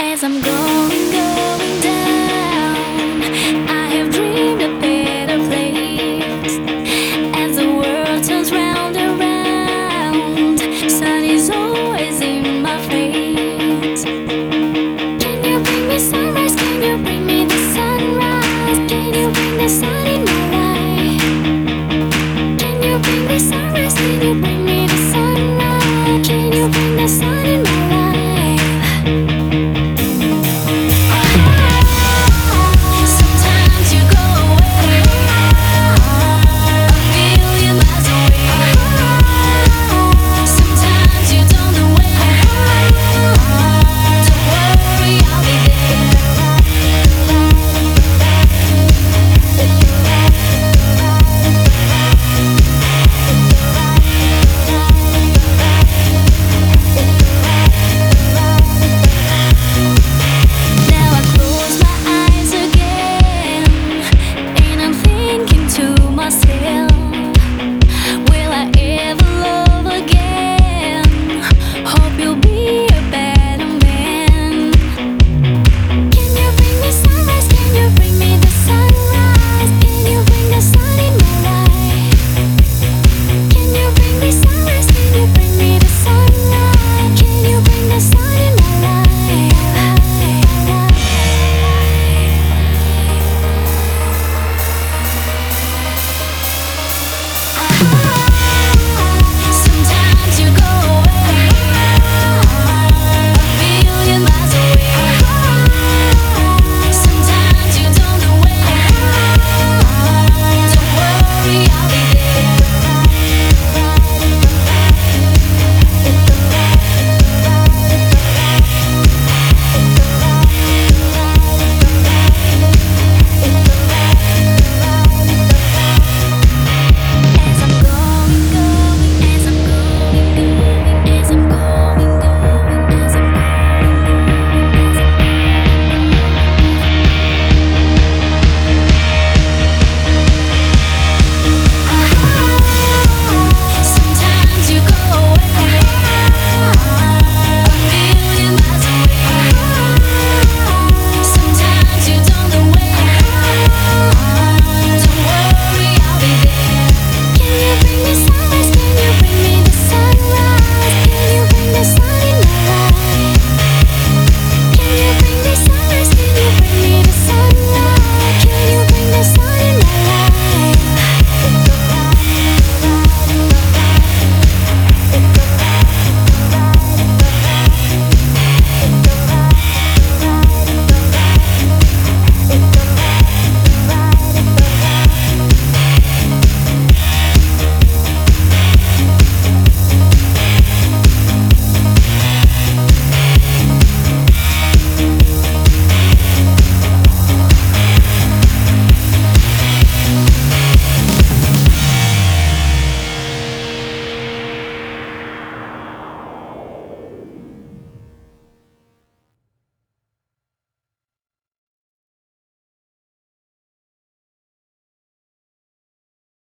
As I'm going, going down, I have dreamed a better place. As the world turns round and round, sun is always in my face. Can you bring me sunrise? Can you bring me the sunrise? Can you bring the?